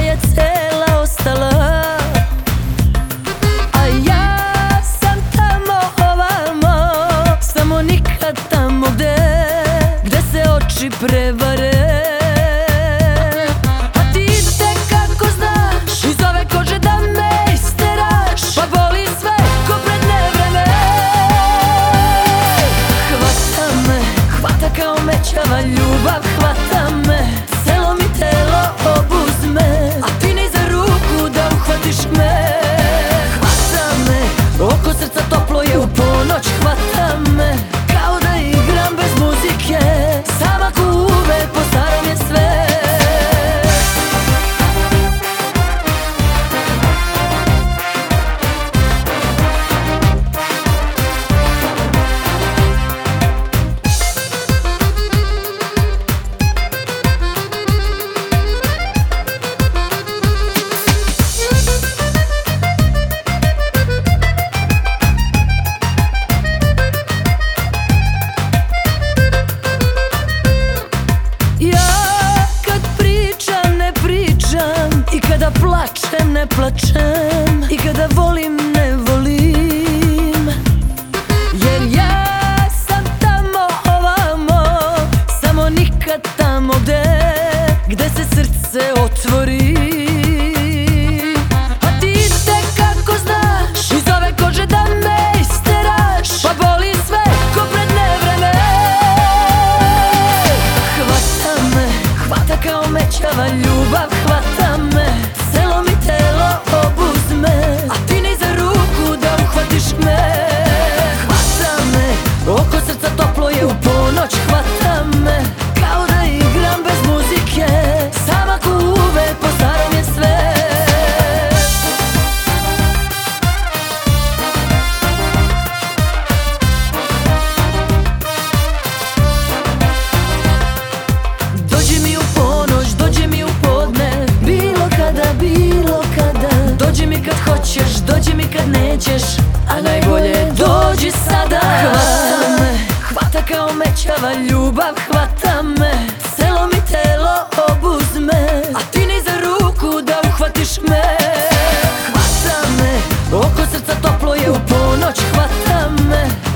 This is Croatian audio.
je cela ostala. A ja sam tamo ovamo Samo nikad tamo gde Gde se oči prevare plačem, ne plačem. I kada volim obećava ljubav hvata me? Selo mi telo obuzme. nikad nećeš A najbolje dođi sada. Hvata me, hvata kao mećava ljubav Hvata me, celo mi telo obuzme. A ti ni za ruku da uhvatiš me. Hvata me, oko srca toplo je u ponoć Hvata me.